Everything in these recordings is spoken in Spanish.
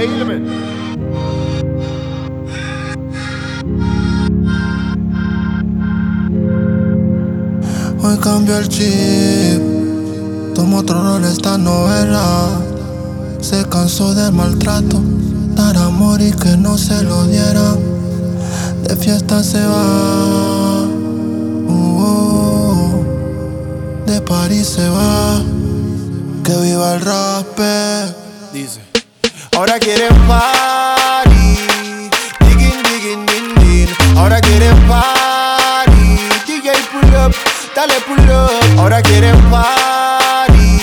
Hoy cambio el chip, tomo otro rol esta novela. Se cansó del maltrato, dar amor y que no se lo dieran. De fiesta se va, uh, uh. de París se va. Que viva el rap. Dice. Ahora quieren party, digging, digging, din, din. Ahora quieren party, DJ pull up, dale pull up. Ahora quieren party,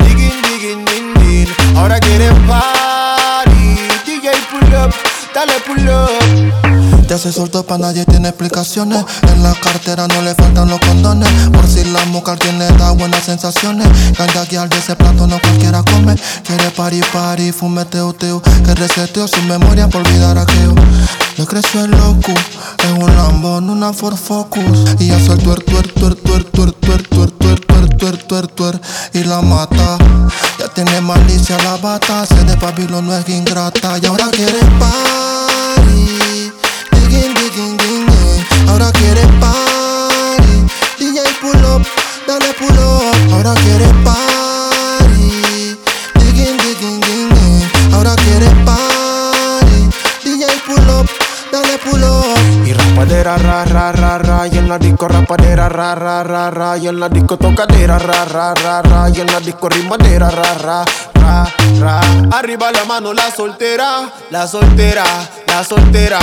digging, digging, din, din. Ahora quieren party, DJ pull up, dale pull up. Ya se soltó pa' nadie tiene explicaciones. En la cartera no le faltan los condones. Por si la mujer tiene da buenas sensaciones. Ganja guiar de ese plato no cualquiera come. Quiere pari pari, fume teo. Que reseteo su memoria por olvidar aquello. Le creció el loco, es un Lambón, una Ford Focus. Y hace el tuer tuer tuer tuer tuer tuer tuer tuer tuer tuer tuer tuer y la mata. Ya tiene malicia la bata, se de pabilo no es ingrata. Y ahora quiere party. Rapadera, ra, ra, ra, ra, y en la disco rapadera, ra, ra, ra, ra, y en la disco tocadera, ra, ra, ra, ra, y en la disco rimadera, ra, ra, ra. Arriba la mano la soltera, la soltera, la soltera.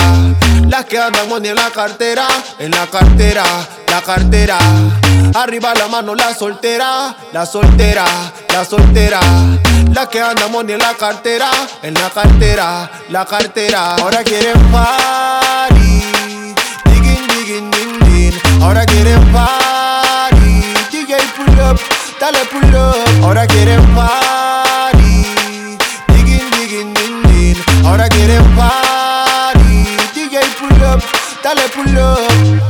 Las que andan money en la cartera, en la cartera, la cartera. Arriba la mano la soltera, la soltera, la soltera. Las que andan money en la cartera, en la cartera, la cartera. Ahora quieren party, Ahora quieren party, DJ pull up, dale pull up. Ahora quieren party, digging, digging, din, din. Ahora quieren party, DJ pull up, dale pull up.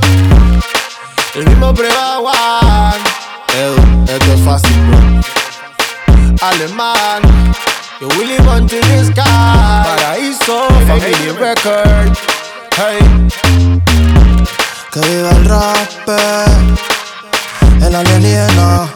El mismo prueba one. Edu, esto es fácil, bro. Alemán. Yo Willy Born to the sky. Paraíso, Family Record. Hey. Que viva el rap, el alienígena.